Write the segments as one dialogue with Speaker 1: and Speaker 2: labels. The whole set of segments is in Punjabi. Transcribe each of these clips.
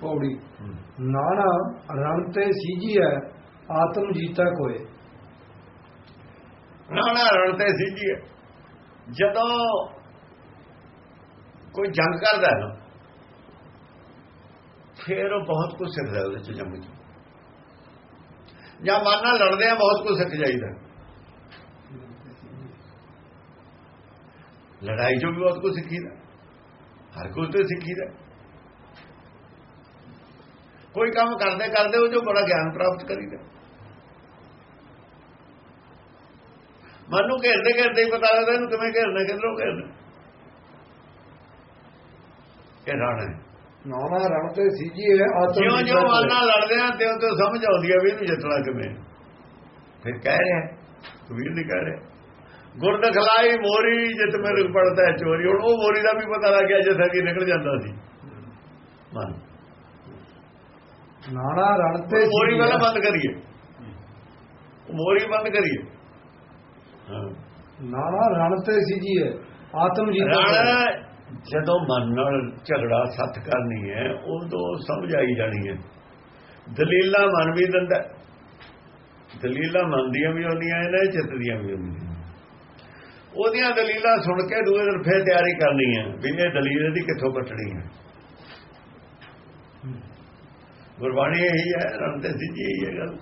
Speaker 1: ਪੌੜੀ। ਨਾਣਾ ਰਣ ਤੇ ਸੀਜੀਐ ਆਤਮ ਜੀਤਾ ਕੋਏ।
Speaker 2: ਨਾਣਾ ਰਣ ਤੇ ਸੀਜੀ ਜਦੋਂ ਕੋਈ ਜੰਗ ਕਰਦਾ ਹੈ ਨਾ ਫਿਰ ਉਹ ਬਹੁਤ ਕੁਝ ਸਿੱਖਦਾ ਉਹਦੇ ਚ ਜੰਗ ਚ। ਜਾਂ ਮਨ ਨਾਲ ਲੜਦੇ ਆ ਬਹੁਤ ਕੁਝ ਸਿੱਖ ਜਾਈਦਾ। ਲੜਾਈ ਚੋਂ ਵੀ ਬਹੁਤ ਕੁਝ ਸਿੱਖੀਦਾ। ਹਰ ਕੁਝ ਤੇ ਸਿੱਖੀਦਾ। ਕੋਈ ਕੰਮ ਕਰਦੇ ਕਰਦੇ ਉਹ ਜੋ ਬੜਾ ਗਿਆਨ ਪ੍ਰਾਪਤ ਕਰੀਦਾ। ਮਨ ਨੂੰ ਘੇਰਦੇ ਘੇਰਦੇ ਹੀ ਪਤਾ ਲੱਗਦਾ ਇਹਨੂੰ ਕਿਵੇਂ ਘੇਰਨਾ ਕਿੱਧਰੋਂ ਘੇਰਨਾ। ਇਹ ਰਾਣਾ ਹੈ।
Speaker 1: ਨਾਣਾ ਰਣ ਤੇ ਸੀਜੀਐ ਆਤਮ
Speaker 2: ਜਿਉਂ ਜਿਉਂ ਮਨ। ਨਾਲ ਲੜਦੇ ਆ ਤਿਉਂ ਤਿਉਂ ਸਮਝ ਆਉਂਦੀ ਆ ਵੀ ਇਹਨੂੰ ਜਿੱਤਣਾ ਕਿਵੇਂ। ਫਿਰ ਕਹਿ ਰਿਹਾ ਕਬੀਰ ਨਹੀਂ ਕਹਿ ਰਿਹਾ ਗੁਰ ਦਖਲਾਈ ਮੋਰੀ ਜਿਤ ਮੇਰੇ ਪੜਦਾ ਹੈ ਚੋਰੀ। ਹੁਣ ਉਹ ਮੋਰੀ ਦਾ ਵੀ ਪਤਾ ਲੱਗ ਗਿਆ ਜਿੱਥੇ ਕੀ ਨਿਕਲ ਜਾਂਦਾ ਸੀ। ਮਨ।
Speaker 1: ਨਾਣਾ ਰਣ ਤੇ
Speaker 2: ਮੋਰੀ। ਵਾਲਾ ਬੰਦ ਕਰੀਏ। ਮੋਰੀ ਬੰਦ ਕਰੀਏ। ਹਾਂ।
Speaker 1: ਨਾਣਾ ਰਣ ਤੇ ਸੀਜੀਐ ਆਤਮ ਜੀਤਾ ਕੋਇ।
Speaker 2: ਰਣ ਜਦੋਂ ਮਨ ਨਾਲ ਝਗੜਾ ਸੱਤ ਕਰਨੀ ਹੈ ਉਦੋਂ ਸਮਝ ਆਈ ਜਾਣੀ ਹੈ। ਦਲੀਲਾਂ ਮਨ ਵੀ ਦਿੰਦਾ ਦਲੀਲਾਂ ਮਨ ਦੀਆਂ ਵੀ ਹੁੰਦੀਆਂ ਨੇ ਚਿੱਤ ਦੀਆਂ ਵੀ ਹੁੰਦੀਆਂ। ਉਹਦੀਆਂ ਦਲੀਲਾਂ ਸੁਣ ਕੇ ਦੂਏ ਦਿਨ ਫੇਰ ਤਿਆਰੀ ਕਰਨੀ ਹੈ ਵੀ ਇਹ ਦਲੀਲ ਇਹਦੀ ਕਿੱਥੋਂ ਕੱਟਣੀ ਹੈ। ਗੁਰਬਾਣੀ ਇਹੀ ਹੈ ਰਣ ਤੇ ਸਿੱਧੀ ਇਹੀ ਹੈ ਗੱਲ।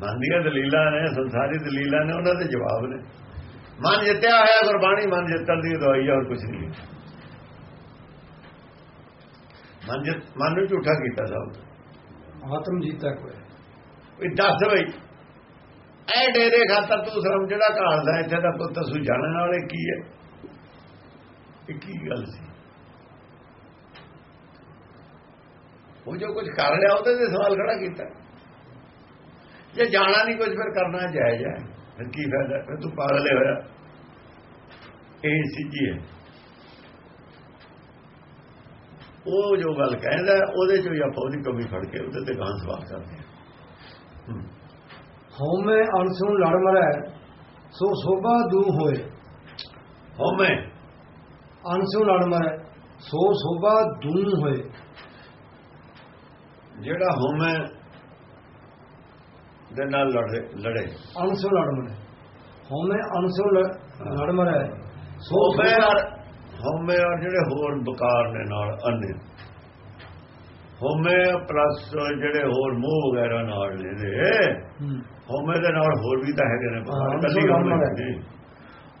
Speaker 2: ਮਨ ਦੀਆਂ ਦਲੀਲਾਂ ਨੇ ਸੰਸਾਰੀ ਦਲੀਲਾਂ ਨੇ ਉਹਨਾਂ ਦੇ ਜਵਾਬ ਨੇ। ਮਨ ਜਿੱਤਿਆ ਹੋਇਆ ਗੁਰਬਾਣੀ ਮਨ ਜਿੱਤਣ ਦੀ ਦਵਾਈ ਹੈ ਹੋਰ ਕੁਝ ਨਹੀਂ। ਮਨ ਜਿੱਤ ਮਨ ਨੂੰ ਝੂਠਾ ਕੀਤਾ ਸਭ
Speaker 1: ਆਤਮ ਜੀਤਾ ਕੋਏ
Speaker 2: ਵੀ ਦੱਸ ਬਈ ਐ ਡੇਰੇ ਖਾਤਰ ਤੂੰ ਸ਼ਰਮ ਜਿਹੜਾ ਘਾਲਦਾ ਇੱਥੇ ਦਾ ਪੁੱਤ ਸੂ ਜਾਣਨ ਵਾਲੇ ਕੀ ਹੈ? ਇਹ ਕੀ ਗੱਲ ਸੀ? ਉਹ ਜੋ ਕੁਝ ਕਰ ਲਿਆ ਉਹਦੇ ਤੇ ਸਵਾਲ ਖੜਾ ਕੀਤਾ। ਜੇ ਜਾਣਾ ਨਹੀਂ ਕੁਝ ਫਿਰ ਕਰਨਾ ਜਾਇਜ਼ ਹੈ। ਫਿਰ ਕੀ ਫਾਇਦਾ? ਫਿਰ ਤੂੰ ਪਾਗਲ ਹੋਇਆ। ਇਹ ਸਿੱਧੀ ਹੈ। ਉਹ ਜੋ ਗੱਲ ਕਹਿੰਦਾ ਉਹਦੇ ਚੋਂ ਹੀ ਆਪਾਂ ਉਹਦੀ ਕਮੀ ਫੜ ਕੇ ਉਹਦੇ ਤੇ ਗਾਂ ਸਵਾਲ ਕਰਦੇ ਹਾਂ।
Speaker 1: ਹਉਮੈ ਅਨਸੂ ਲੜ ਮਰੈ ਸੋ ਸੋਭਾ ਦੂ ਹੋਏ।
Speaker 2: ਹਉਮੈ।
Speaker 1: ਅਨਸੂ ਲੜ ਮਰੈ ਸੋ ਸੋਭਾ ਦੂ ਹੋਏ।
Speaker 2: ਜਿਹੜਾ ਹਉਮੈ ਦੇ ਨਾਲ ਲੜੇ ਲੜੇ।
Speaker 1: ਅਨਸੂ ਲੜ ਮਰੈ। ਹਉਮੈ ਅਨਸੂ ਲੜ ਲੜ ਮਰੈ ਸੋ
Speaker 2: ਔਰ ਹਉਮੈ ਔਰ ਜਿਹੜੇ ਹੋਰ ਬਕਾਰ ਨੇ ਨਾਲ ਅੰਨੇ। ਹਉਮੈ ਪਲੱਸ ਜਿਹੜੇ ਹੋਰ ਮੋਹ ਵਗੈਰਾ ਨਾਲ ਨੇ ਦੇ
Speaker 1: ਹੂੰ।
Speaker 2: ਹਉਮੈ ਦੇ ਨਾਲ ਹੋਰ ਵੀ ਤਾਂ ਹੈਗੇ ਨੇ ਬਕਾਰ।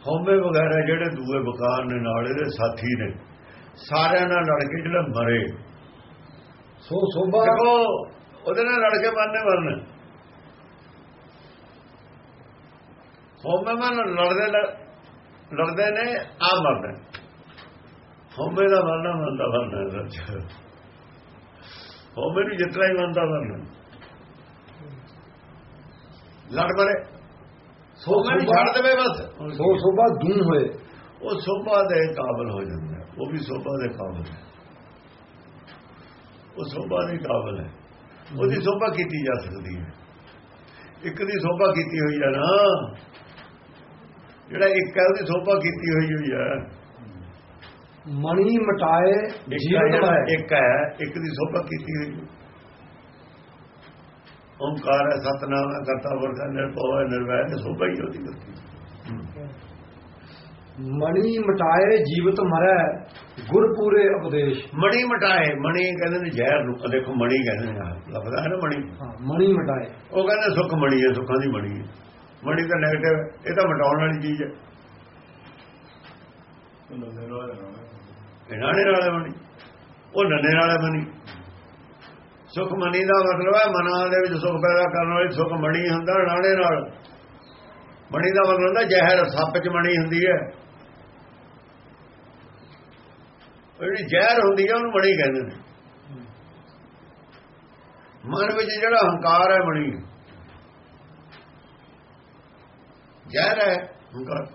Speaker 2: ਹਉਮੈ ਵਗੈਰਾ ਜਿਹੜੇ ਦੂਏ ਬਕਾਰ ਨੇ ਨਾਲ ਇਹਦੇ ਸਾਥੀ ਨੇ ਸਾਰਿਆਂ ਨਾਲ ਲੜ ਕੇ ਜਿਹੜਾ ਮਰੇ।
Speaker 1: ਸੋ ਸੋਭਾ।
Speaker 2: ਦੇਖੋ ਉਹਦੇ ਨਾਲ ਲੜ ਕੇ ਮਰਨੇ ਮਰਨੇ ਹਉਮੈ ਮਨ ਲੜਦੇ ਲੜ- ਲੜਦੇ ਨੇ ਆ ਮਰਦੇ। ਹਉਮੈ ਦਾ ਮਰਨਾ ਮੰਦਾ ਮਰਨਾ ਹਉਮੈ ਨੂੰ ਜਿਤਨਾ ਹੀ ਮੰਦਾ ਮਰਨਾ ਲੜ ਮਰੇ
Speaker 1: ਸੋਭਾ
Speaker 2: ਛੱਡ ਦੇਵੇ ਬਸ।
Speaker 1: ਸੋ ਸੋਭਾ ਦੂ ਹੋਏ।
Speaker 2: ਉਹ ਸੋਭਾ ਦੇ ਕਾਬਲ ਹੋ ਜਾਂਦਾ। ਉਹ ਵੀ ਸੋਭਾ ਦੇ ਕਾਬਲ ਹੈ ਉਹ ਸੋਭਾ ਦੇ ਕਾਬਲ ਹੈ। ਉਹਦੀ ਸੋਭਾ ਕੀਤੀ ਜਾ ਸਕਦੀ ਹੈ। ਇੱਕ ਦੀ ਸੋਭਾ ਕੀਤੀ ਹੋਈ ਹੈ ਨਾ। ਜਿਹੜਾ ਇੱਕ ਹੈ ਉਹਦੀ ਸੋਭਾ ਕੀਤੀ ਹੋਈ ਹੋਈ ਹੈ।
Speaker 1: ਮਣੀ ਮਟਾਏ
Speaker 2: ਇੱਕ
Speaker 1: ਜੀਵਨ
Speaker 2: ਇੱਕ ਹੈ ਇੱਕ ਦੀ ਸੋਭਾ ਕੀਤੀ ਹੋਈ ਹੈ। ਓੰਕਾਰ ਹੈ ਸਤਨਾਮ ਹੈ ਕਰਤਾ ਵਰਗਾ ਨਿਰਭਉ ਹੈ ਨਿਰਵੈਰ ਸੋਭਾ ਹੀ ਉਹਦੀ ਕਰਤੀ
Speaker 1: ਮਣੀ ਮਟਾਏ ਜੀਵਤ ਮਰੈ ਗੁਰ ਪੂਰੇ ਉਪਦੇਸ਼।
Speaker 2: ਮਣੀ ਮਟਾਏ ਮਣੀ ਕਹਿੰਦੇ ਨੇ ਜ਼ਹਿਰ ਨੂੰ। ਦੇਖੋ ਮਣੀ ਕਹਿੰਦੇ ਨੇ ਲਫ਼ਜ਼ ਹੈ ਨਾ ਮਣੀ?
Speaker 1: ਹਾਂ ਮਣੀ ਮਟਾਏ।
Speaker 2: ਉਹ ਕਹਿੰਦੇ ਸੁੱਖ ਮਣੀ ਹੈ ਸੁੱਖਾਂ ਦੀ ਮਣੀ ਹੈ। ਮਣੀ ਤਾਂ ਨੈਗੇਟਿਵ ਇਹ ਤਾਂ ਮਟਾਉਣ ਵਾਲੀ ਚੀਜ਼ ਹੈ। ਇਹ ਨਾਣੇ ਵਾਲੇ ਮਣੀ। ਉਹ ਨੰਨੇ ਵਾਲੇ ਮਣੀ। ਸੁੱਖ ਮਣੀ ਦਾ ਮਤਲਬ ਹੈ ਮਨਾਂ ਦੇ ਵਿੱਚ ਸੁੱਖ ਪੈਦਾ ਕਰਨ ਵਾਲੀ ਸੁੱਖ ਮਣੀ ਹੁੰਦਾ ਨਾਣੇ ਨਾਲ। ਮਣੀ ਦਾ ਮਤਲਬ ਹੁੰਦਾ ਜ਼ਹਿਰ ਸੱਪ ਚ ਮਣੀ ਹੁੰਦੀ ਹੈ ਉਹ ਜਿਹੜੀ ਜ਼ਹਿਰ ਹੁੰਦੀ ਹੈ ਉਹਨੂੰ ਮਣੀ ਕਹਿੰਦੇ ਨੇ। ਮਨ ਵਿੱਚ ਜਿਹੜਾ ਹੰਕਾਰ ਹੈ ਮਣੀ ਜ਼ਹਿਰ ਹੈ ਹੰਕਾਰ।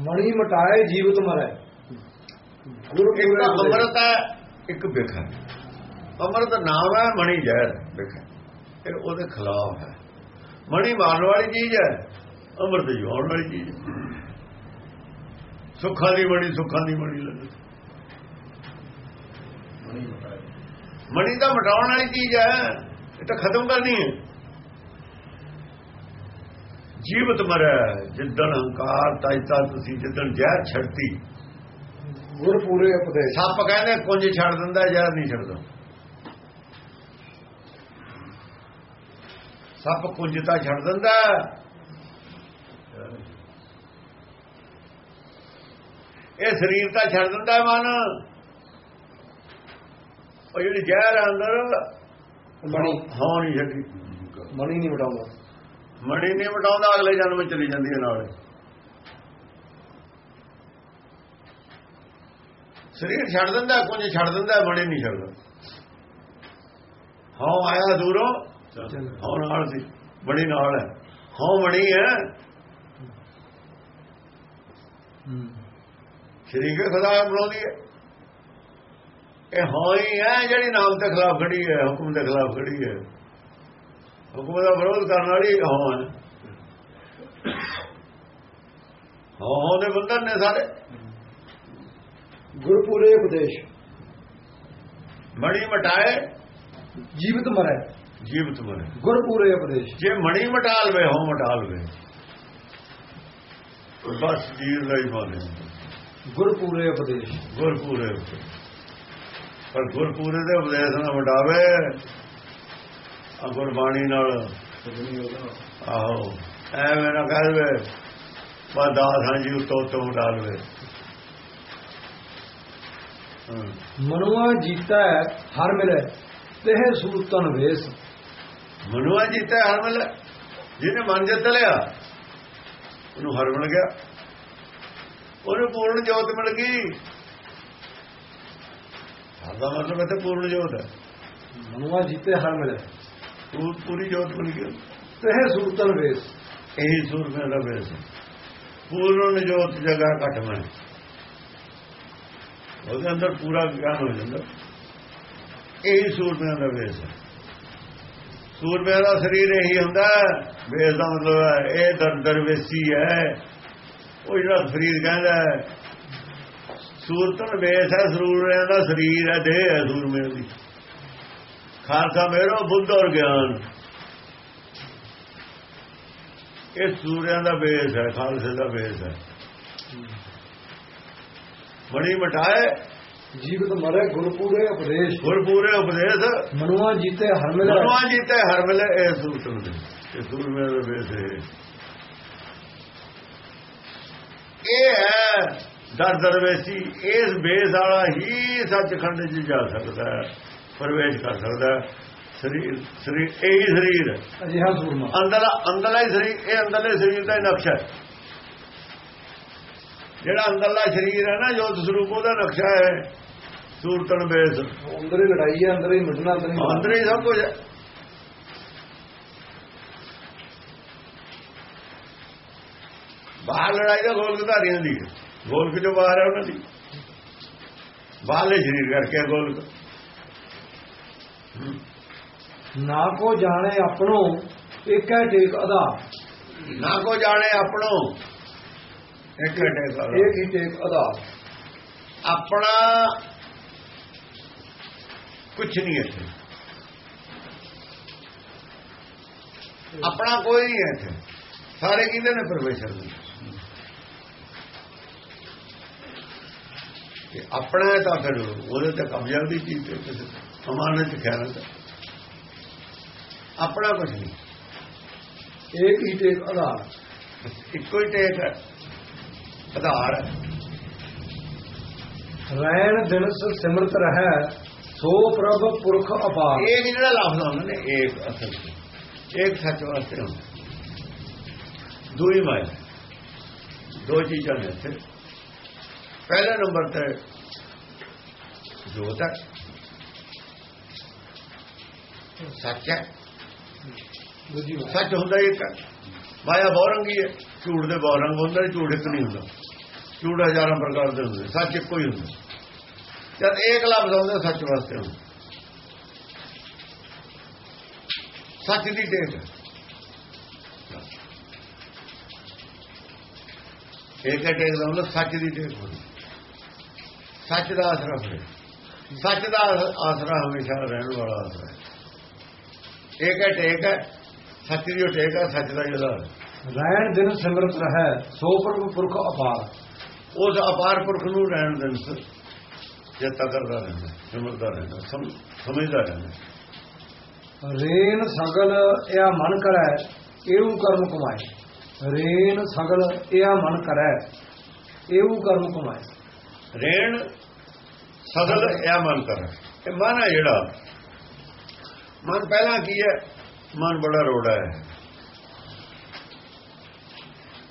Speaker 1: ਮਣੀ ਮਟਾਏ ਜੀਵਤ ਮਰੈ। ਗੁਰ ਉਪਦੇਸ਼।
Speaker 2: ਅੰਮ੍ਰਿਤ ਹੈ ਇੱਕ ਬਿਖ ਹੈ। ਅੰਮ੍ਰਿਤ ਨਾਮ ਹੈ ਮਣੀ ਜ਼ਹਿਰ ਬਿਖ ਹੈ। ਇਹ ਉਹਦੇ ਖਿਲਾਫ ਹੈ। ਮਣੀ ਮਾਰਨ ਵਾਲੀ ਚੀਜ਼ ਹੈ ਅੰਮ੍ਰਿਤ ਜੋੜਨ ਵਾਲੀ ਚੀਜ਼ ਹੈ। ਸੁੱਖਾਂ ਦੀ ਮਣੀ ਸੁੱਖਾਂ ਦੀ ਮਣੀ ਲੱਗ। ਮਣੀ ਤਾਂ ਮਟਾਉਣ ਵਾਲੀ ਚੀਜ਼ ਹੈ ਇਹ ਤਾਂ ਖਤਮ ਕਰਨੀ ਹੈ। ਜੀਵਤ ਮਰੈ ਜਿੱਦਣ ਹੰਕਾਰ ਤਾਇਤਾ ਤੁਸੀਂ ਜਿੱਦਣ ਜ਼ਹਿਰ ਛੱਡਤੀ।
Speaker 1: ਗੁਰ ਪੂਰੇ ਉਪਦੇਸ਼।
Speaker 2: ਸੱਪ ਕਹਿੰਦੇ ਕੁੰਜ ਛੱਡ ਦਿੰਦਾ ਜ਼ਹਿਰ ਨਹੀਂ ਛੱਡਦਾ। ਸੱਪ ਕੁੰਜ ਤਾਂ ਛੱਡ ਦਿੰਦਾ। ਇਹ ਸਰੀਰ ਤਾਂ ਛੱਡ ਦਿੰਦਾ ਮਨ। ਉਹ ਜਿਹੜੀ ਜ਼ਹਿਰ ਹੈ ਅੰਦਰ
Speaker 1: ਮਣੀ
Speaker 2: ਹਾਂ ਨਹੀਂ ਛੱਡੀ
Speaker 1: ਮਣੀ ਨਹੀਂ ਵਟਾਉਂਦਾ।
Speaker 2: ਮਣੀ ਨਹੀਂ ਵਟਾਉਂਦਾ ਅਗਲੇ ਜਨਮ ਵਿੱਚ ਚਲੀ ਜਾਂਦੀ ਹੈ ਨਾਲ। ਸਰੀਰ ਛੱਡ ਦਿੰਦਾ ਕੁਝ ਛੱਡ ਦਿੰਦਾ ਮਣੀ ਨਹੀਂ ਛੱਡਦਾ। ਹਾਂ ਆਇਆ ਦੂਰੋਂ ਹਾਂ ਨਾਲ ਸੀ ਬੜੀ ਨਾਲ ਹੈ। ਹਾਂ ਮਣੀ ਹੈ।
Speaker 1: ਹੂੰ।
Speaker 2: ਸ਼ਰੀਕ ਖੁਦਾ ਬਣਾਉਂਦੀ ਹੈ। ਇਹ ਹਾਂ ਹੀ ਜਿਹੜੀ ਨਾਮ ਦੇ ਖਿਲਾਫ ਖੜੀ ਹੈ ਹੁਕਮ ਦੇ ਖਿਲਾਫ ਖੜੀ ਹੈ। ਹੁਕਮ ਦਾ ਵਿਰੋਧ ਕਰਨ ਵਾਲੀ ਹਾਂ ਹੈ ਦੇ ਬੰਧਨ ਨੇ ਸਾਰੇ।
Speaker 1: ਗੁਰ ਪੂਰੇ ਉਪਦੇਸ਼।
Speaker 2: ਮਣੀ ਮਟਾਏ
Speaker 1: ਜੀਵਤ ਮਰੈ।
Speaker 2: ਜੀਵਤ ਮਰੇ।
Speaker 1: ਗੁਰ ਪੂਰੇ ਉਪਦੇਸ਼।
Speaker 2: ਜੇ ਮਣੀ ਮਟਾ ਲਵੇ ਹੋ ਮਟਾ ਲਵੇ ਬਸ ਜੀਵ ਲਈ ਬਾਨੇ
Speaker 1: ਗੁਰ ਪੂਰੇ ਉਪਦੇਸ਼।
Speaker 2: ਗੁਰਪੂਰੇ ਪਰ ਗੁਰਪੂਰੇ ਦੇ ਉਪਦੇਸ਼ ਨਾਲ ਵਡਾਵੇ ਆ ਗੁਰਬਾਣੀ ਨਾਲ। ਆਹੋ ਐਵੇਂ ਨਾ ਕਹਿ ਦੇਵੇ ਬਾ ਦਾਸ ਹਾਂ ਜੀ ਉਤੋਂ ਉਤੋਂ ਵਡਾ ਲਵੇ ਹਾਂ।
Speaker 1: ਮਨੁਆ ਜੀਤਾ ਹੈ, ਹਰ ਮਿਲੇ ਤੇਹ ਸੂਤਨ ਵੇਸ।
Speaker 2: ਮਨੁਆ ਜੀਤਾ ਹਰ ਮਿਲ ਜਿਹਨੇ ਮਨ ਜਿੱਤ ਲਿਆ ਉਹਨੂੰ ਹਰ ਮਿਲ ਗਿਆ। ਉਹਨੂੰ ਪੂਰਨ ਜੋਤ ਮਿਲ ਗਈ। ਸਾਡਾ ਮਤਲਬ ਹੈ ਤੇ ਪੂਰਨ ਜੋਤ ਹੈ।
Speaker 1: ਮਨੁਆ ਜੀਤੇ ਹਰ ਮਿਲੇ।
Speaker 2: ਪੂ- ਪੂਰੀ ਜੋਤ ਮਿਲ ਗਈ।
Speaker 1: ਤੇਹ ਸੂਤਨ ਵੇਸ।
Speaker 2: ਇਹੀ ਸੂਰਮੇ ਦਾ ਵੇਸ। ਪੂਰਨ ਜੋਤ ਜਗ੍ਹਾ ਘਟ ਮੈਂ ਉਹਦੇ ਅੰਦਰ ਪੂਰਾ ਗਿਆਨ ਹੋ ਜਾਂਦਾ। ਇਹੀ ਸੂਰਮੇ ਦਾ ਵੇਸ ਹੈ। ਸੂਰਮੇ ਦਾ ਸਰੀਰ ਇਹੀ ਹੁੰਦਾ ਹੈ। ਵੇਸ ਦਾ ਮਤਲਬ ਹੈ ਇਹ ਦਰ ਦਰਵੇਸੀ ਹੈ। ਉਹ ਜਿਹੜਾ ਸਰੀਰ ਕਹਿੰਦਾ ਸੂਰਤਨ ਵੇਸ ਹੈ ਸੂਰਮੇ ਦਾ ਸਰੀਰ ਹੈ ਦੇਹ ਹੈ ਸੂਰਮੇ ਦੀ। ਖਾਲਸਾ ਮੇਰੋ ਬੁੱਧ ਔਰ ਗਿਆਨ। ਇਹ ਸੂਰਿਆਂ ਦਾ ਬੇਸ ਹੈ ਖਾਲਸੇ ਦਾ ਬੇਸ ਹੈ। ਬੜੀ ਮਟਾਏ
Speaker 1: ਜੀਵਤ ਮਰੈ ਗੁਰ ਪੂਰੇ ਉਪਦੇਸ਼।
Speaker 2: ਗੁਰ ਪੂਰੇ ਉਪਦੇਸ਼।
Speaker 1: ਮਨੁਆ ਜੀਤੇ ਹਰ ਮਿਲੇ।
Speaker 2: ਮਨਵਾ ਜੀਤੇ ਹਰ ਵੇਲੇ ਇਹ ਸੂਤਨ ਦੇ। ਇਹ ਸੂਰਮੇ ਦਾ ਬੇਸ ਹੈ। ਇਹ ਹੈ ਦਰ ਦਰਵੇਸੀ ਇਸ ਬੇਸ ਵਾਲਾ ਹੀ ਸੱਚਖੰਡ 'ਚ ਜਾ ਸਕਦਾ ਹੈ ਪ੍ਰਵੇਸ਼ ਕਰ ਸਕਦਾ ਹੈ। ਸਰੀਰ ਸਰੀਰ ਇਹੀ ਸਰੀਰ ਹੈ।
Speaker 1: ਅਜਿਹਾ ਸੂਰਮਾ।
Speaker 2: ਅੰਦਰਲਾ ਅੰਦਰਲਾ ਹੀ ਸਰੀਰ ਇਹ ਅੰਦਰਲੇ ਸਰੀਰ ਦਾ ਹੀ ਨਕਸ਼ਾ ਹੈ। ਜਿਹੜਾ ਅੰਦਰਲਾ ਸਰੀਰ ਹੈ ਨਾ ਜੋਤ ਸਰੂਪ ਉਹਦਾ ਨਕਸ਼ਾ ਹੈ। ਸੂਰਤਨ ਬੇਸ।
Speaker 1: ਅੰਦਰ ਹੀ ਲੜਾਈ ਹੈ ਅੰਦਰ ਹੀ ਮਿਟਣਾ ਅੰਦਰ ਹੀ
Speaker 2: ਅੰਦਰ ਹੀ ਸਭ ਕੁਝ ਹੈ। ਬਾਹਰ ਲੜਾਈ ਦਾ ਗੋਲ ਘਧਾਰੀਆਂ ਦੀ ਹੈ। ਗੋਲਕ ਜੋ ਬਾਹਰ ਹੈ ਉਹਨਾਂ ਦੀ। ਬਾਹਰਲੇ ਸਰੀਰ ਕਰਕੇ ਹੈ ਗੋਲਕ।
Speaker 1: ਨਾ ਕੋ ਜਾਣੇ ਆਪਣੋ ਇੱਕ ਹੈ ਟੇਕ ਅਦਾ।
Speaker 2: ਨਾ ਕੋ ਜਾਣੇ ਆਪਣੋ ਇੱਕ ਘਟੇ ਕਰ
Speaker 1: ਇੱਕ ਹੀ ਟੇਕ ਅਦਾ।
Speaker 2: ਆਪਣਾ ਕੁਝ ਨਹੀਂ ਇੱਥੇ। ਆਪਣਾ ਕੋਈ ਨਹੀਂ ਹੈ ਸਾਰੇ ਕਿਹਦੇ ਨੇ ਪਰਮੇਸ਼ਰ ਦੇ ਤੇ ਆਪਣਾ ਹੈ ਤਾਂ ਫਿਰ ਉਹਦੇ ਤੇ ਕਬਜ਼ਾ ਦੀ ਚੀਜ਼ ਤੇ ਕਿਸੇ ਅਮਾਨਤ ਖਿਆਲਤ ਆਪਣਾ ਕੁਝ ਨਹੀਂ।
Speaker 1: ਇੱਕ ਹੀ ਟੇਕ ਅਦਾ
Speaker 2: ਇੱਕੋ ਹੀ ਟੇਕ ਹੈ। ਆਧਾਰ
Speaker 1: ਰੈਣ ਦਿਨਸ ਸਿਮਰਤ ਰਹੈ ਸੋ ਪ੍ਰਭ ਪੁਰਖ ਅਪਾਰ।
Speaker 2: ਇਹ ਜਿਹੜਾ ਲਫ਼ਜ਼ ਆਉਂਦਾ ਨੇ ਇੱਕ ਅਸਲ ਇੱਕ ਸੱਚ ਵਾਸਤੇ ਹੁੰਦਾ। ਦੂਈ ਮਾਇਆ ਦੋ ਚੀਜ਼ਾਂ ਨੇ ਇੱਥੇ। ਪਹਿਲੇ ਨੰਬਰ ਤੇ। ਜੋਤ ਹੈ ਸੱਚ ਹੈ। ਸੱਚ ਹੁੰਦਾ ਇੱਕ। ਹੈ ਮਾਇਆ ਬਹੁਰੰਗੀ ਹੈ। ਝੂਠ ਦੇ ਬਹੁਰੰਗ ਹੁੰਦਾ ਝੂਠ ਇੱਕ ਨਹੀਂ ਹੁੰਦਾ। ਝੂਠ ਹਜ਼ਾਰਾਂ ਪ੍ਰਕਾਰ ਦੇ ਹੁੰਦੇ ਸੱਚ ਇੱਕੋ ਹੀ ਹੁੰਦਾ। ਜਦ ਇੱਕ ਲਫ਼ਜ਼ ਆਉਂਦਾ ਸੱਚ ਵਾਸਤੇ ਹੁੰਦਾ। ਸੱਚ ਦੀ ਟੇਕ। ਇੱਕ ਟੇਕ ਦਾ ਮਤਲਬ ਸੱਚ ਦੀ ਟੇਕ ਹੁੰਦੀ ਸੱਚ ਦਾ ਆਸਰਾ ਫੜੇ ਸੱਚ ਦਾ ਆਸਰਾ ਹਮੇਸ਼ਾ ਰਹਿਣ ਵਾਲਾ ਆਸਰਾ ਇੱਕ ਹੈ ਟੇਕ ਹੈ ਸੱਚ ਦੀ ਉਹ ਟੇਕ ਹੈ ਸੱਚ ਦਾ ਜਿਹੜਾ
Speaker 1: ਰਹਿਣ ਦਿਨ ਸਿਮਰਤ ਰਹੈ ਸੋ ਪ੍ਰਭ ਪੁਰਖ ਅਪਾਰ।
Speaker 2: ਉਸ ਅਪਾਰ ਪੁਰਖ ਨੂੰ ਰਹਿਣ ਦਿਨ ਚੇਤਾ ਕਰਦਾ ਰਹਿੰਦਾ ਸਿਮਰਦਾ ਰਹਿੰਦਾ ਸਮ- ਸਮਝਦਾ ਰਹਿੰਦਾ।
Speaker 1: ਰੇਨ ਸਗਲ ਇਹ ਮਨ ਕਰੈ ਇਹੂ ਕਰਮ ਕਮਾਏ। ਰੇਨ ਸਗਲ ਇਹ ਮਨ ਕਰੈ ਇਹੂ ਕਰਮ ਕਮਾਏ।
Speaker 2: ਰੇਣ ਸਗਲ ਇਹ ਮਨ ਕਰ। ਇਹ ਮਨ ਹੈ ਜਿਹੜਾ। ਮਨ ਪਹਿਲਾਂ ਕੀ ਹੈ? ਮਨ ਬੜਾ ਰੋੜਾ ਹੈ।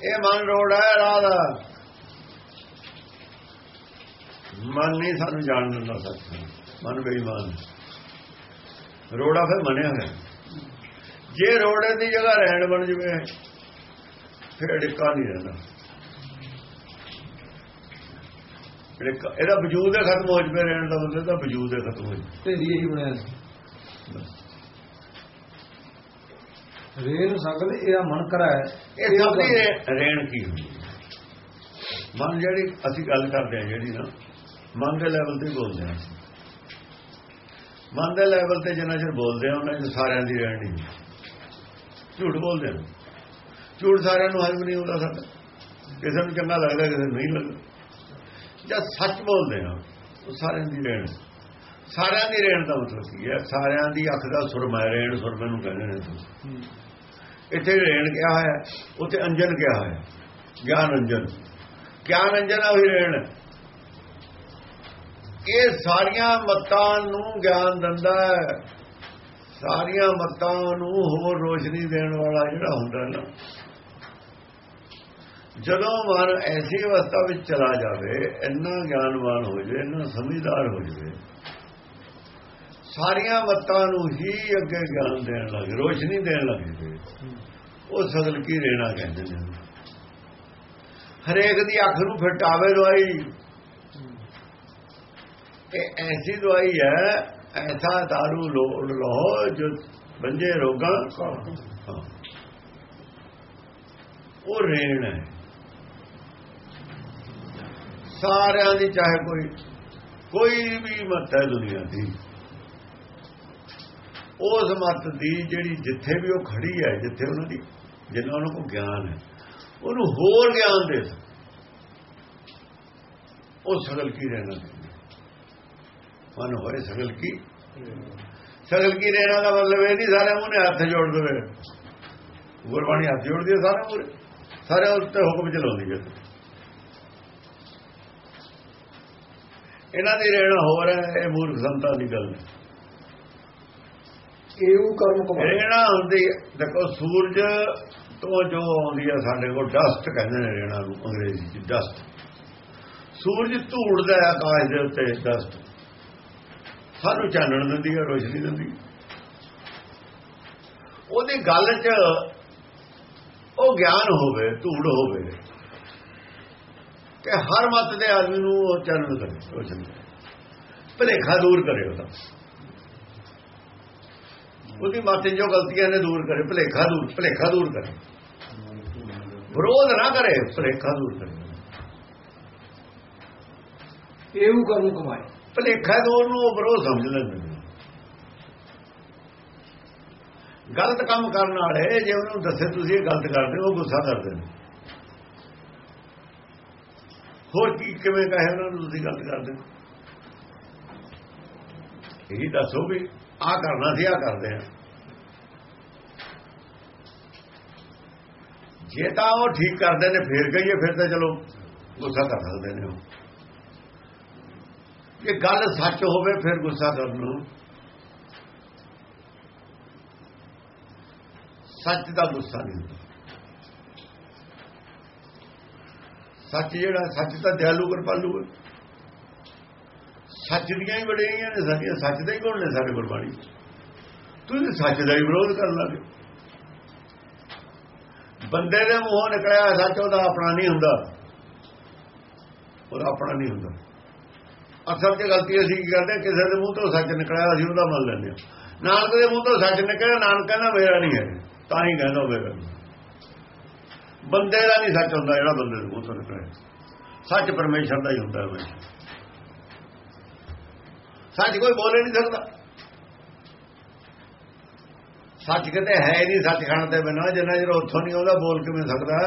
Speaker 2: ਇਹ ਮਨ ਰੋੜਾ ਹੈ ਰਾਹ ਦਾ ਮਨ ਨਹੀਂ ਸਾਨੂੰ ਜਾਣ ਦਿੰਦਾ ਸੱਚ। ਮਨ ਬੇਈਮਾਨ ਰੋੜਾ ਫਿਰ ਮੰਨਿਆ ਹੈ ਜੇ ਰੋੜੇ ਦੀ ਜਗ੍ਹਾ ਰਹਿਣ ਬਣ ਜਵੇ, ਫਿਰ ਡਿੱਕਾ ਨਹੀਂ ਰਹਿੰਦਾ। ਇਹਦਾ ਵਜੂਦ ਹੈ ਖਤਮ ਹੋ ਜਵੇ ਰਹਿਣ ਦਾ ਮਤਲਬ ਤਾਂ ਵਜੂਦ ਹੈ ਖਤਮ ਹੋ ਜਵੇ
Speaker 1: ਢੇਰੀ ਇਹੀ ਬਣਿਆ ਸੀ ਰੇਨ ਸਗਲ ਇਹ ਮਨ ਕਰੈ
Speaker 2: ਇਹ ਸਭ ਦੀ ਰੇਣ ਕੀ ਹੁੰਦੀ? ਮਨ ਜਿਹੜੀ ਅਸੀਂ ਗੱਲ ਕਰਦੇ ਹਾਂ ਜਿਹੜੀ ਨਾ ਮਨ ਦੇ ਲੈਵਲ ਤੇ ਬੋਲਦੇ ਹਾਂ। ਮਨ ਦੇ ਲੈਵਲ ਤੇ ਜਿੰਨਾ ਚਿਰ ਬੋਲਦੇ ਹਾਂ ਉਹਨਾਂ ਚ ਸਾਰਿਆਂ ਦੀ ਰਹਿਣ ਨਹੀਂ। ਝੂਠ ਬੋਲਦੇ ਹਾਂ ਝੂਠ ਸਾਰਿਆਂ ਨੂੰ ਹਜਮ ਨਹੀਂ ਹੁੰਦਾ ਸਾਡਾ ਕਿਸੇ ਨੂੰ ਚੰਗਾ ਲੱਗਦਾ ਕਿਸੇ ਨੂੰ ਨਹੀਂ ਲੱਗਦਾ ਜਦ ਸੱਚ ਬੋਲਦੇ ਹਾਂ ਉਹ ਸਾਰਿਆਂ ਦੀ ਰਹਿਣ। ਸਾਰਿਆਂ ਦੀ ਰਹਿਣ ਦਾ ਮਤਲਬ ਕੀ ਹੈ? ਸਾਰਿਆਂ ਦੀ ਅੱਖ ਦਾ ਸੁਰਮਾ ਹੈ, ਰਹਿਣ ਸੁਰਮੇ ਨੂੰ ਕਹਿੰਦੇ ਨੇ ਤੁਸੀਂ। ਇੱਥੇ ਰੇਣ ਕਿਹਾ ਹੈ ਉੱਥੇ ਅੰਜਨ ਕਿਹਾ ਹੈ ਗਿਆਨ ਅੰਜਨ। ਗਿਆਨ ਅੰਜਨ ਆ ਉਹੀ ਰੇਣ ਇਹ ਸਾਰੀਆਂ ਮੱਤਾਂ ਨੂੰ ਗਿਆਨ ਦਿੰਦਾ ਹੈ। ਸਾਰੀਆਂ ਮੱਤਾਂ ਨੂੰ ਹੋਰ ਰੋਸ਼ਨੀ ਦੇਣ ਵਾਲਾ ਜਿਹੜਾ ਹੁੰਦਾ ਨਾ ਜਦੋਂ ਮਨ ਐਸੀ ਅਵਸਥਾ ਵਿੱਚ ਚਲਾ ਜਾਵੇ ਇੰਨਾ ਗਿਆਨਵਾਨ ਹੋ ਜਾਵੇ ਇੰਨਾ ਸਮਝਦਾਰ ਹੋ ਜਾਵੇ ਸਾਰੀਆਂ ਮੱਤਾਂ ਨੂੰ ਹੀ ਅੱਗੇ ਗਿਆਨ ਦੇਣ ਲੱਗੇ ਰੋਸ਼ਨੀ ਦੇਣ ਲੱਗੇ ਉਹ ਸਗਲ ਕੀ ਰੇਣਾ ਕਹਿੰਦੇ ਨੇ? ਹਰੇਕ ਦੀ ਅੱਖ ਨੂੰ ਫਿਟਾਵੇ ਦਵਾਈ। ਇਹ ਐਸੀ ਦਵਾਈ ਹੈ ਐਸਾ दारू ਲੋੜ ਲੋ ਜੋ ਬੰਜੇ ਰੋਗਾਂ। ਉਹ ਰੇਣ ਹੈ। ਸਾਰਿਆਂ ਦੀ ਚਾਹੇ ਕੋਈ ਕੋਈ ਵੀ ਮਤ ਹੈ ਦੁਨੀਆ ਦੀ। ਉਸ ਮਤ ਦੀ ਜਿਹੜੀ ਜਿੱਥੇ ਵੀ ਉਹ ਖੜੀ ਹੈ, ਜਿੱਥੇ ਉਹਨਾਂ ਦੀ, ਜਿੰਨਾ ਉਹਨਾਂ ਕੋਲ ਗਿਆਨ ਹੈ, ਉਹਨੂੰ ਹੋਰ ਗਿਆਨ ਦੇ ਸਕਦਾ। ਉਹ ਸਗਲ ਕੀ ਰਹਿਣਾ ਮਨ ਹੋਏ ਸਗਲ ਕੀ? ਸਗਲ ਕੀ ਰਹਿਣਾ ਦਾ ਮਤਲਬ ਇਹ ਨਹੀਂ ਸਾਰੇ ਮੂੰਹ ਨੇ ਹੱਥ ਜੋੜ ਦੇਵੇ ਗੁਰਬਾਣੀ ਹੱਥ ਜੋੜਦੀ ਹੈ ਸਾਰੇ ਮੂਹਰੇ ਸਾਰੇ ਉੱਤੇ ਹੁਕਮ ਚਲਾਉਂਦੀ ਹੈ। ਇਹਨਾਂ ਦੀ ਰਹਿਣਾ ਹੋਰ ਹੈ ਇਹ ਮੂਰਖ ਸੰਤਾਂ ਦੀ ਗੱਲ ਹੈ।
Speaker 1: ਇਹੂ ਕਰਮ ਕਮਾਏ
Speaker 2: ਰੇਣਾ ਹੁੰਦੀ ਹੈ, ਦੇਖੋ ਸੂਰਜ ਤੋਂ ਜੋ ਆਉਂਦੀ ਹੈ ਸਾਡੇ ਕੋਲ ਡਸਟ ਕਹਿੰਦੇ ਨੇ ਰੇਣਾ ਨੂੰ ਅੰਗਰੇਜ਼ੀ ਚ ਡਸਟ ਸੂਰਜ ਧੂੜਦਾ ਹੈ ਆਕਾਸ਼ ਦੇ ਉੱਤੇ ਡਸਟ ਸਾਨੂੰ ਚਾਨਣ ਦਿੰਦੀ ਹੈ ਰੋਸ਼ਨੀ ਦਿੰਦੀ। ਉਹਦੀ ਗੱਲ 'ਚ ਉਹ ਗਿਆਨ ਹੋਵੇ ਧੂੜ ਹੋਵੇ ਕਿ ਹਰ ਮਤ ਦੇ ਆਦਮੀ ਨੂੰ ਉਹ ਚਾਨਣ ਕਰੇ ਰੋਸ਼ਨੀ ਭਲੇਖਾ ਦੂਰ ਕਰੇ ਉਹਦਾ। ਉਹਦੀ ਮਾਤੇ ਜੋ ਗਲਤੀਆਂ ਨੇ ਦੂਰ ਕਰੇ ਭਲੇਖਾ ਦੂਰ ਭਲੇਖਾ ਦੂਰ ਕਰੇ। ਵਿਰੋਧ ਨਾ ਕਰੇ ਭਲੇਖਾ ਦੂਰ ਕਰੇ।
Speaker 1: ਇਹੂ ਕਰਮ ਕਮਾਏ
Speaker 2: ਭਲੇਖਾ ਦੂਰ ਨੂੰ ਉਹ ਵਿਰੋਧ ਸਮਝ ਲੈਂਦੇ ਨੇ। ਗਲਤ ਕੰਮ ਕਰਨ ਵਾਲੇ ਜੇ ਉਹਨੂੰ ਦੱਸੇ ਤੁਸੀਂ ਇਹ ਗਲਤ ਕਰਦੇ ਹੋ ਉਹ ਗੁੱਸਾ ਕਰਦੇ ਨੇ। ਹੋਰ ਕੀ, ਕਿਵੇਂ ਕਹੇ ਉਹਨਾਂ ਨੂੰ ਤੁਸੀਂ ਗਲਤ ਕਰਦੇ ਹੋ? ਇਹੀ ਦੱਸੋ ਵੀ ਆ ਕਰਨਾ ਸੀ ਆ ਕਰਦੇ ਆ। ਜੇ ਤਾਂ ਉਹ ਠੀਕ ਕਰਦੇ ਨੇ, ਫੇਰ ਕਹੀਏ, ਫਿਰ ਤਾਂ ਚਲੋ ਗੁੱਸਾ ਕਰ ਸਕਦੇ ਨੇ ਉਹ। ਜੇ ਗੱਲ ਸੱਚ ਹੋਵੇ, ਫਿਰ ਗੁੱਸਾ ਕਰਨ ਨੂੰ। ਸੱਚ ਦਾ ਗੁੱਸਾ ਨਹੀਂ ਹੁੰਦਾ। ਸੱਚ ਜਿਹੜਾ, ਸੱਚ ਤਾਂ ਦਿਆਲੂ ਕਿਰਪਾਲੂ ਹੈ ਸੱਚ ਦੀਆਂ ਹੀ ਬੜੀਆਂ ਨੇ, ਸਾਡੀਆਂ ਸੱਚ ਦੇ ਹੀ ਗੁਣ ਨੇ ਸਾਡੇ ਗੁਰਬਾਣੀ ਤੁਸੀਂ ਸੱਚ ਦਾ ਹੀ ਵਿਰੋਧ ਕਰਨ ਲੱਗੇ। ਬੰਦੇ ਦੇ ਮੂੰਹੋਂ ਨਿਕਲਿਆ ਸੱਚ, ਉਹਦਾ ਆਪਣਾ ਨਹੀਂ ਹੁੰਦਾ। ਉਹਦਾ ਆਪਣਾ ਨਹੀਂ ਹੁੰਦਾ। ਅਸਲ 'ਚ ਗਲਤੀ ਅਸੀਂ ਕੀ ਕਰਦੇ ਕਿਸੇ ਦੇ ਮੂੰਹ ਤੋਂ ਸੱਚ ਨਿਕਲਿਆ, ਅਸੀਂ ਉਹਦਾ ਮੰਨ ਲੈਂਦੇ ਹਾਂ। ਨਾਨਕ ਦੇ ਮੂੰਹ ਤੋਂ ਸੱਚ ਨਿਕਲਿਆ, ਨਾਨਕ ਕਹਿੰਦਾ, ਮੇਰਾ ਨਹੀਂ ਹੈ। ਤਾਂ ਹੀ ਕਹਿੰਦਾ ਉਹ ਮੇਰਾ ਨਹੀਂ। ਬੰਦੇ ਦਾ ਨਹੀਂ ਸੱਚ ਹੁੰਦਾ ਜਿਹੜਾ ਬੰਦੇ ਦੇ ਤੋਂ ਨਿਕਲਿਆ ਸੱਚ ਪਰਮੇਸ਼ਰ ਦਾ ਹੀ ਹੁੰਦਾ ਹੈ ਸੱਚ ਕੋਈ ਬੋਲੇ ਨਹੀਂ ਸਕਦਾ ਸੱਚ ਕਿਤੇ ਹੈ ਨਹੀਂ ਸੱਚ ਖਾਣ ਤੇ ਬਿਨਾਂ, ਜਿੰਨਾ ਚਿਰ ਉੱਥੋਂ ਨਹੀਂ ਆਉਂਦਾ ਬੋਲ ਕਿਵੇਂ ਸਕਦਾ।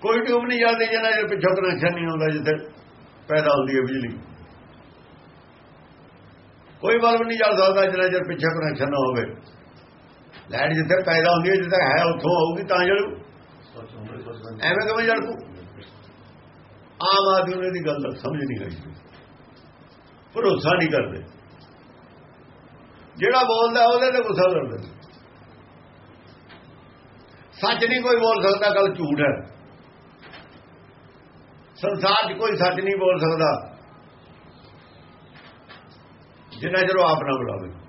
Speaker 2: ਕੋਈ ਟਿਊਬ ਨਹੀਂ ਜਾਂਦੀ ਜਿੰਨਾ ਚਿਰ ਪਿੱਛੋਂ ਕਨੈਕਸ਼ਨ ਨਹੀਂ ਆਉਂਦਾ, ਜਿੱਥੇ ਪੈਦਾ ਹੁੰਦੀ ਹੈ ਬਿਜਲੀ। ਕੋਈ ਬਲਬ ਨਹੀਂ ਚੱਲ ਸਕਦਾ, ਜਿੰਨਾ ਚਿਰ ਪਿੱਛੇ ਕਨੈਕਸ਼ਨ ਨਾ ਹੋਵੇ। ਲੈਣ ਜਿੱਥੇ ਪੈਦਾ ਹੁੰਦੀ ਹੈ ਜਿੱਥੇ ਹੈ, ਉੱਥੋਂ ਆਊਗੀ, ਤਾਂ ਜਲੂ। ਐਵੇਂ ਕਿਵੇਂ ਜਲ? ਪੂ ਆਮ ਆਦਮੀ ਨੂੰ ਇਹਦੀ ਗੱਲ ਸਮਝ ਨਹੀਂ ਆਈ। ਭਰੋਸਾ ਨਹੀਂ ਕਰਦੇ। ਜਿਹੜਾ ਬੋਲਦਾ, ਉਹਦੇ ਤੇ ਗੁੱਸਾ ਕਰਦੇ। ਸੱਚ ਨਹੀਂ ਕੋਈ ਬੋਲ ਸਕਦਾ, ਗੱਲ ਝੂਠ ਹੈ। ਸੰਸਾਰ 'ਚ ਕੋਈ ਸੱਚ ਨਹੀਂ ਬੋਲ ਸਕਦਾ। ਜਿੰਨਾ ਚਿਰ ਉਹ ਆਪ ਨਾ ਬੁਲਾਵੇ।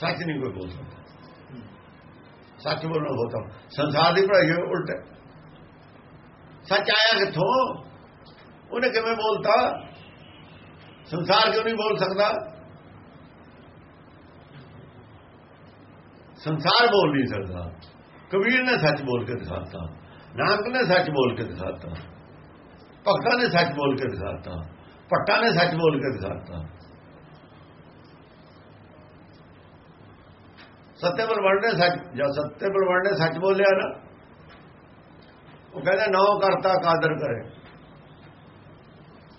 Speaker 2: ਸੱਚ ਨਹੀਂ ਕੋਈ ਬੋਲ ਸਕਦਾ ਸੱਚ ਬੋਲਣਾ ਹੋਤਾ ਸੰਸਾਰ ਦੀ ਪੜਾਈ ਉਲਟ। ਸੱਚ ਆਇਆ ਕਿੱਥੋਂ? ਉਹਨੇ ਕਿਵੇਂ ਬੋਲਤਾ? ਸੰਸਾਰ ਕਿਉਂ ਨਹੀਂ ਬੋਲ ਸਕਦਾ? ਸੰਸਾਰ ਬੋਲ ਨਹੀਂ ਸਕਦਾ। ਕਬੀਰ ਨੇ ਸੱਚ ਬੋਲ ਕੇ ਦਿਖਾਤਾ। ਨਾਨਕ ਨੇ ਸੱਚ ਬੋਲ ਕੇ ਦਿਖਾਤਾ। ਭਗਤਾਂ ਨੇ ਸੱਚ ਬੋਲ ਕੇ ਦਿਖਾਤਾ। ਪੱਟਾ ਨੇ ਸੱਚ ਬੋਲ ਕੇ ਦਿਖਾਤਾ। ਸੱਤੇ ਬਲਵੰਡ ਨੇ ਸੱਚ ਜਾਂ ਸੱਤੇ ਬਲਵੰਡ ਨੇ ਸੱਚ ਬੋਲਿਆ ਨਾ, ਉਹ ਕਹਿੰਦਾ ਨੌ ਕਰਤਾ, ਕਾਦਰ ਕਰੇ।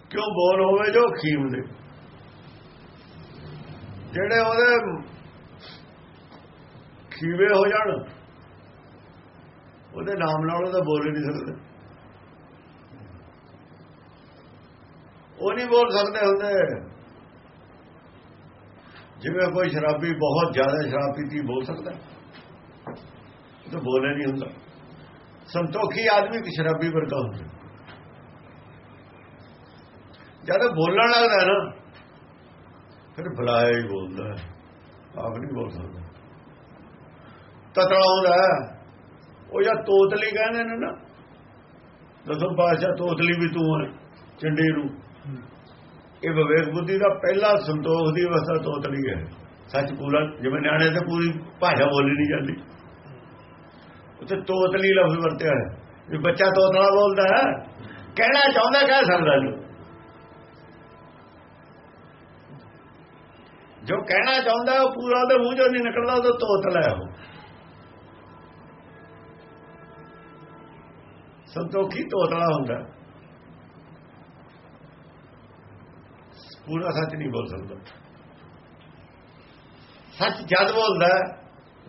Speaker 2: ਕਿਉਂ ਬੋਲ ਹੋਵੇ ਜੋ ਖੀਮ ਦੇ? ਜਿਹੜੇ ਉਹਦੇ ਖੀਵੇ ਹੋ ਜਾਣ, ਉਹਦੇ ਨਾਮ ਨਾਲ ਉਹਦਾ ਬੋਲ ਹੀ ਨਹੀਂ ਸਕਦੇ। ਉਹ ਨਹੀਂ ਬੋਲ ਸਕਦੇ ਹੁੰਦੇ। ਜਿਵੇਂ ਕੋਈ ਸ਼ਰਾਬੀ ਬਹੁਤ ਜ਼ਿਆਦਾ ਸ਼ਰਾਬ ਪੀਤੀ ਬੋਲ ਸਕਦਾ ਉਹ ਤਾਂ ਬੋਲੇ ਨਹੀਂ ਹੁੰਦਾ। ਸੰਤੋਖੀ ਆਦਮੀ ਕਿ ਸ਼ਰਾਬੀ ਵਰਗਾ ਹੁੰਦਾ ਜਦ ਬੋਲਣ ਲੱਗਦਾ ਨਾ, ਫਿਰ ਬੁਲਾਇਆ ਹੀ ਬੋਲਦਾ ਆਪ ਨਹੀਂ ਬੋਲ ਸਕਦਾ। ਤਤਲਾਉਂਦਾ ਉਹ ਜਾਂ ਤੋਤਲੀ ਕਹਿੰਦੇ ਨੇ ਨਾ ਦਸਮ ਪਾਸ਼ਾ ਤੋਤਲੀ ਵੀ ਤੂੰ ਹੈ ਚੰਡੇ ਨੂੰ ਇਹ ਵਿਵੇਕ ਬੁੱਧੀ ਦਾ ਪਹਿਲਾ ਸੰਤੋਖ ਦੀ ਅਵਸਥਾ ਤੋਤਲੀ ਹੈ। ਸੱਚ ਪੂਰਾ, ਜਿਵੇਂ ਨਿਆਣੇ ਤੇ ਪੂਰੀ ਭਾਸ਼ਾ ਬੋਲੀ ਨਹੀਂ ਜਾਂਦੀ। ਉੱਥੇ ਤੋਤਲੀ ਲਫ਼ਜ਼ ਵਰਤਿਆ ਹੈ। ਵੀ ਬੱਚਾ ਤੋਤਲਾ ਬੋਲਦਾ ਹੈ, ਕਹਿਣਾ ਚਾਹੁੰਦਾ, ਕਹਿ ਸਕਦਾ ਨਹੀਂ। ਜੋ ਕਹਿਣਾ ਚਾਹੁੰਦਾ, ਉਹ ਪੂਰਾ ਉਹਦੇ ਮੂੰਹ ਚੋਂ ਨਹੀਂ ਨਿਕਲਦਾ ਉਹ ਤੋਤਲਾ ਹੈ ਉਹ। ਸੰਤੋਖੀ ਤੋਤਲਾ ਹੁੰਦਾ। ਪੂਰਾ ਸੱਚ ਨਹੀਂ ਬੋਲ ਸਕਦਾ। ਸੱਚ ਜਦ ਬੋਲਦਾ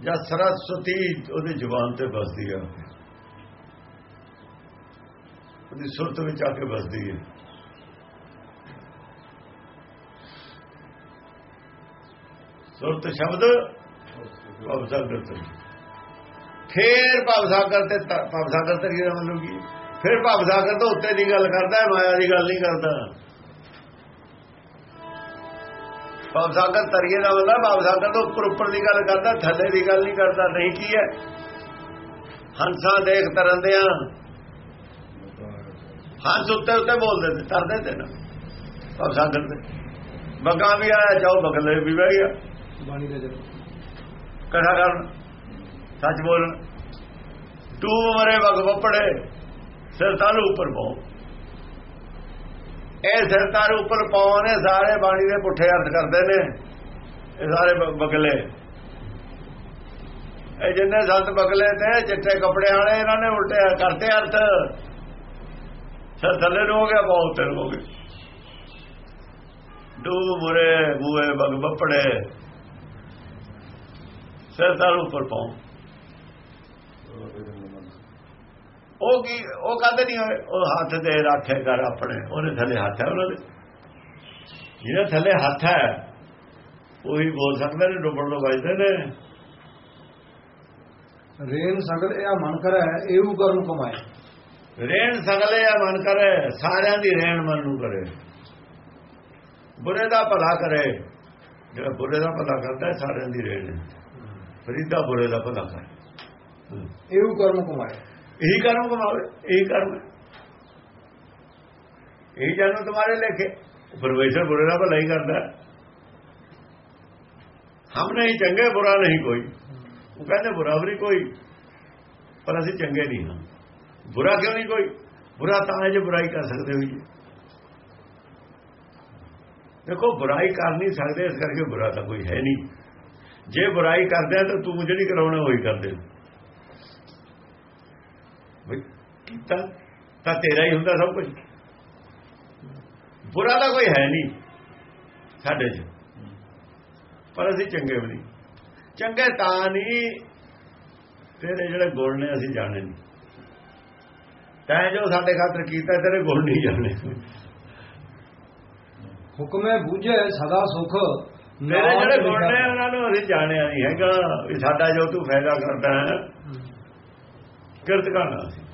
Speaker 2: ਜਦ ਸਰਸਵਤੀ ਉਹਦੇ ਜ਼ੁਬਾਨ ਤੇ ਵਸਦੀ ਹੈ। ਉਹਦੀ ਸੁਰਤ ਵਿੱਚ ਆ ਕੇ ਵਸਦੀ ਹੈ। ਸੁਰਤ ਸ਼ਬਦ ਭਵ ਸਾਗਰ ਤੇ। ਫੇਰ ਭਵਸਾਗਰ ਤੇ ਭਵ ਸਾਗਰ ਤੇ ਕੀ ਮਤਲਬ ਕੀ? ਫਿਰ ਭਵ ਸਾਗਰ ਤੋਂ ਉੱਤੇ ਦੀ ਗੱਲ ਕਰਦਾ ਮਾਇਆ ਦੀ ਗੱਲ ਨਹੀਂ ਕਰਦਾ। ਭਵ ਸਾਗਰ ਤਰੀਏ ਦਾ ਮਤਲਬ ਭਵ ਸਾਗਰ ਤੋਂ ਉੱਪਰ ਉੱਪਰ ਦੀ ਗੱਲ ਕਰਦਾ ਥੱਲੇ ਦੀ ਗੱਲ ਨਹੀਂ ਕਰਦਾ ਨਹੀਂ ਕੀ ਹੈ? ਹੰਸਾਂ ਦੇਖ ਤਰੰਦਿਆਂ ਹੰਸ ਉੱਤੇ ਉੱਤੇ ਬੋਲਦੇ ਤੇ ਤਰਦੇ ਤੇ ਨਾ। ਭਵ ਸਾਗਰ ਤੇ ਬਗਾ ਵੀ ਆਇਆ ਜਾਓ ਬਗਲੇ ਵੀ ਬਹਿ ਗਿਆ।
Speaker 1: ਬਾਣੀ ਦੇ ਜਦ
Speaker 2: ਕਥਾ ਕਰਨ ਸੱਚ ਬੋਲਣ। ਤੂੰ ਮਰੇ ਵਗ ਵਪੜੇ ਸਿਰ ਤਾਲੂ ਉੱਪਰ ਪਾਉ ਇਹ ਸਿਰ ਤਾਲੂ ਉੱਪਰ ਪਾਉ ਨੇ ਸਾਰੇ ਬਾਣੀ ਦੇ ਪੁੱਠੇ ਅਰਥ ਕਰਦੇ ਨੇ। ਇਹ ਸਾਰੇ ਬਗਲੇ। ਇਹ ਜਿੰਨੇ ਸੰਤ ਬਗਲੇ ਤੇ ਚਿੱਟੇ ਕੱਪੜੇ ਵਾਲੇ, ਇਹਨਾਂ ਨੇ ਉਲਟੇ ਕਰਤੇ ਅਰਥ। ਸਿਰ ਥੱਲੇ ਨੂੰ ਹੋ ਗਿਆ, ਬਹੁਤ ਉੱਤੇ ਨੂੰ ਹੋ ਗਿਆ ਡੂਬ ਮੁਰੇ ਬੂਏ ਬਗ, ਬੱਪੜੇ। ਸਿਰ ਤਾਲੂ ਉੱਪਰ ਪਾਉ ਉਹ ਕੀ ਉਹ ਕਹਿੰਦੇ ਨਹੀਂ ਹੋਏ ਉਹ ਹੱਥ ਦੇ ਰੱਖੇ ਕਰ ਆਪਣੇ ਉਹਨੇ ਥੱਲੇ ਹੱਥ ਹੈ ਉਹਨਾਂ ਦੇ। ਜਿਹਦੇ ਥੱਲੇ ਹੱਥ ਹੈ ਉਹੀ ਬੋਲ ਸਕਦੇ ਨੇ ਡੁੱਬਣ ਤੋਂ ਬਚਦੇ ਨੇ।
Speaker 1: ਰੇਨ ਸਗਲ ਇਹ ਮਨ ਕਰੈ ਇਹੂ ਕਰਮ ਕਮਾਏ।
Speaker 2: ਰੇਣ ਸਗਲੇ ਆ ਮਨ ਕਰੇ ਸਾਰਿਆਂ ਦੀ ਰੇਣ ਮਨ ਨੂੰ ਕਰੇ। ਬੁਰੇ ਦਾ ਭਲਾ ਕਰੇ ਜਿਹੜਾ ਬੁਰੇ ਦਾ ਭਲਾ ਕਰਦਾ ਸਾਰਿਆਂ ਦੀ ਹੈ। ਫਰੀਦਾ ਬੁਰੇ ਦਾ ਭਲਾ ਕਰੇ।
Speaker 1: ਇਹੂ ਕਰਮ ਕਮਾਏ।
Speaker 2: यही कर्म कमावे यही कर्म है यही जानो तुम्हारे लेखे परमेश्वर बुरे का भला ही करता है हम नहीं चंगे बुरा नहीं कोई वो कहते बुरा भी नहीं कोई ਪਰ ਅਸੀਂ ਚੰਗੇ ਨਹੀਂ ਹਾਂ ਬੁਰਾ ਕਿਉਂ ਨਹੀਂ ਕੋਈ ਬੁਰਾ ਤਾਂ ਹੈ ਜੇ ਬੁਰਾਈ ਕਰ ਸਕਦੇ ਹੋ ਜੀ ਦੇਖੋ ਬੁਰਾਈ ਕਰ ਨਹੀਂ ਸਕਦੇ ਇਸ ਕਰਕੇ ਬੁਰਾ ਤਾਂ ਕੋਈ ਹੈ ਨਹੀਂ ਜੇ ਬੁਰਾਈ ਕਰਦੇ ਆ ਤਾਂ ਤੂੰ ਜਿਹੜੀ ਕਰਾਉਣਾ ਉਹੀ ਕਰਦੇ ਕੀਤਾ ਤਾਂ ਤੇਰਾ ਹੀ ਹੁੰਦਾ ਸਭ ਕੁਝ। ਬੁਰਾ ਤਾਂ ਕੋਈ ਹੈ ਨਹੀਂ ਸਾਡੇ 'ਚ। ਪਰ ਅਸੀਂ ਚੰਗੇ ਵੀ ਨਹੀਂ। ਚੰਗੇ ਤਾਂ ਨਹੀਂ ਤੇਰੇ ਜਿਹੜੇ ਗੁਣ ਨੇ ਅਸੀਂ ਜਾਣੇ ਨਹੀਂ। ਤੈਂ ਜੋ ਸਾਡੇ ਖਾਤਰ ਕੀਤਾ ਤੇਰੇ ਗੁਣ ਨਹੀਂ ਜਾਣੇ।
Speaker 1: ਹੁਕਮੇ ਬੂਝੇ ਸਦਾ ਸੁਖ
Speaker 2: ਮੇਰੇ ਜਿਹੜੇ ਗੁਣ। ਨੇ ਉਹਨਾਂ ਨੂੰ ਅਸੀਂ ਜਾਣਿਆ ਨਹੀਂ ਹੈਗਾ। ਵੀ ਸਾਡਾ ਜੋ ਤੂੰ ਫਾਇਦਾ ਕਰਦਾ ਹੈ ਕਿਰਤ ਕਰਨਾ ਅਸੀਂ।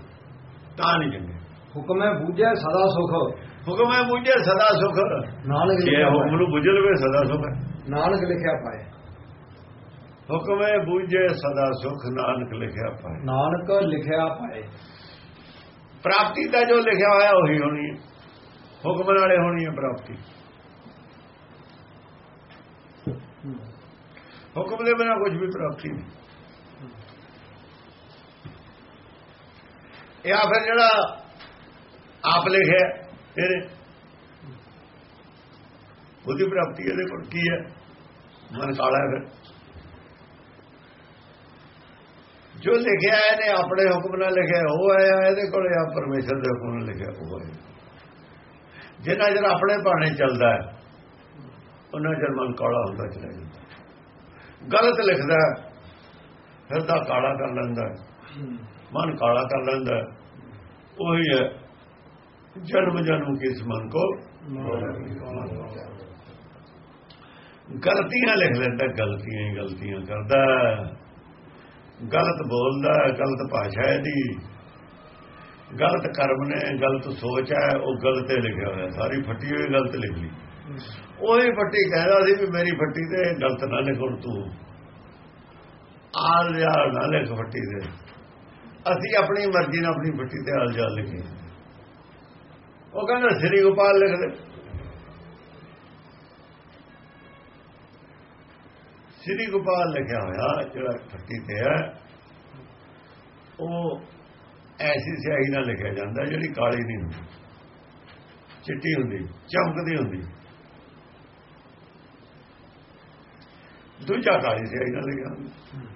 Speaker 2: ਤਾਂ ਨਹੀਂ ਚੰਗੇ।
Speaker 1: ਹੁਕਮੇ ਬੂਝੇ ਸਦਾ ਸੁਖ।
Speaker 2: ਹੁਕਮ ਹੈ ਮੁਝੇ ਸਦਾ ਸੁਖ।
Speaker 1: ਨਾਨਕ ਲਿਖਿਆ
Speaker 2: ਹੁਕਮ ਨੂੰ ਬੁਝਲ ਵੇ ਸਦਾ ਸੁਖ। ਹੈ।
Speaker 1: ਨਾਨਕ ਲਿਖਿਆ ਪਾਏ।
Speaker 2: ਹੁਕਮ ਹੈ ਬੁਝੇ ਸਦਾ ਸੁਖ ਨਾਨਕ ਲਿਖਿਆ ਪਾਏ।
Speaker 1: ਨਾਨਕ ਲਿਖਿਆ ਪਾਏ।
Speaker 2: ਪ੍ਰਾਪਤੀ ਦਾ ਜੋ ਲਿਖਿਆ ਹੋਇਆ ਉਹੀ ਹੋਣੀ ਹੈ। ਹੁਕਮ ਨਾਲੇ ਹੋਣੀ ਹੈ ਪ੍ਰਾਪਤੀ। ਹੁਕਮ ਦੇ ਬਿਨਾ ਕੁਝ ਵੀ ਪ੍ਰਾਪਤੀ ਨਹੀਂ। ਇਹ ਆ ਫਿਰ ਜਿਹੜਾ ਆਪ ਲਿਖਿਆ ਇਹਨੇ ਉਹਦੀ ਪ੍ਰਾਪਤੀ ਇਹਦੇ ਕੋਲ ਕੀ ਹੈ? ਮਨ ਕਾਲਾ ਹੈ ਫਿਰ। ਜੋ ਲਿਖਿਆ ਇਹਨੇ ਆਪਣੇ ਹੁਕਮ ਨਾਲ ਲਿਖਿਆ ਉਹ ਆਇਆ ਇਹਦੇ ਕੋਲ ਆ ਪਰਮੇਸ਼ਰ ਦੇ ਹੁਕਮ ਨਾਲ ਲਿਖਿਆ ਉਹ ਹੈ। ਜਿੰਨਾ ਜਰ ਆਪਣੇ ਬਾਣੇ ਚੱਲਦਾ ਹੈ, ਉਹਨਾਂ ਜਰ ਮਨ ਕਾਲਾ ਹੁੰਦਾ ਚਲਾ ਜਾਂਦਾ ਗਲਤ ਲਿਖਦਾ ਫਿਰ ਤਾਂ ਕਾਲਾ ਕਰ ਲੈਂਦਾ ਮਨ ਕਾਲਾ ਕਰ ਲੈਂਦਾ ਉਹੀ ਹੈ, ਜਨਮ ਜਨਮ ਕਿਸ ਮਨ ਕੋ ਗਲਤੀਆਂ ਲਿਖ ਲੈਂਦਾ, ਗਲਤੀਆਂ ਹੀ ਗਲਤੀਆਂ ਕਰਦਾ ਗਲਤ ਬੋਲਦਾ ਗਲਤ ਭਾਸ਼ਾ ਹੈ ਦੀ ਗਲਤ ਕਰਮ ਨੇ ਗਲਤ ਸੋਚ ਹੈ, ਉਹ ਗਲਤ ਲਿਖਿਆ ਹੋਇਆ, ਸਾਰੀ ਫੱਟੀ ਹੋਈ, ਗਲਤ ਲਿਖ ਲਈ। ਉਹੀ ਫੱਟੀ ਕਹਿਦਾ ਸੀ ਵੀ ਮੇਰੀ ਫੱਟੀ ਤੇ ਗਲਤ ਨਾ ਲਿਖੋ ਤੂੰ। ਆਲ ਜਾਲ ਨਾ ਲਿਖ ਫੱਟੀ ਤੇ। ਅਸੀਂ ਆਪਣੀ ਮਰਜ਼ੀ ਨਾਲ ਆਪਣੀ ਫੱਟੀ ਤੇ ਆਲ ਜਾਲ ਲਿਖੇ। ਉਹ ਕਹਿੰਦਾ, ਸ੍ਰੀ ਗੋਪਾਲ ਲਿਖ ਦੇ। ਸ੍ਰੀ ਗੋਪਾਲ ਲਿਖਿਆ ਹੋਇਆ, ਜਿਹੜਾ ਫੱਟੀ ਤੇ ਹੈ, ਉਹ ਐਸੀ ਸਿਆਹੀ ਨਾਲ ਲਿਖਿਆ ਜਾਂਦਾ, ਜਿਹੜੀ ਕਾਲੀ ਨਹੀਂ ਹੁੰਦੀ। ਚਿੱਟੀ ਹੁੰਦੀ, ਚਮਕਦੀ ਹੁੰਦੀ। ਦੂਜਾ ਕਾਲੀ ਸਿਆਹੀ ਨਾਲ ਲਿਖਿਆ ਹੁੰਦਾ।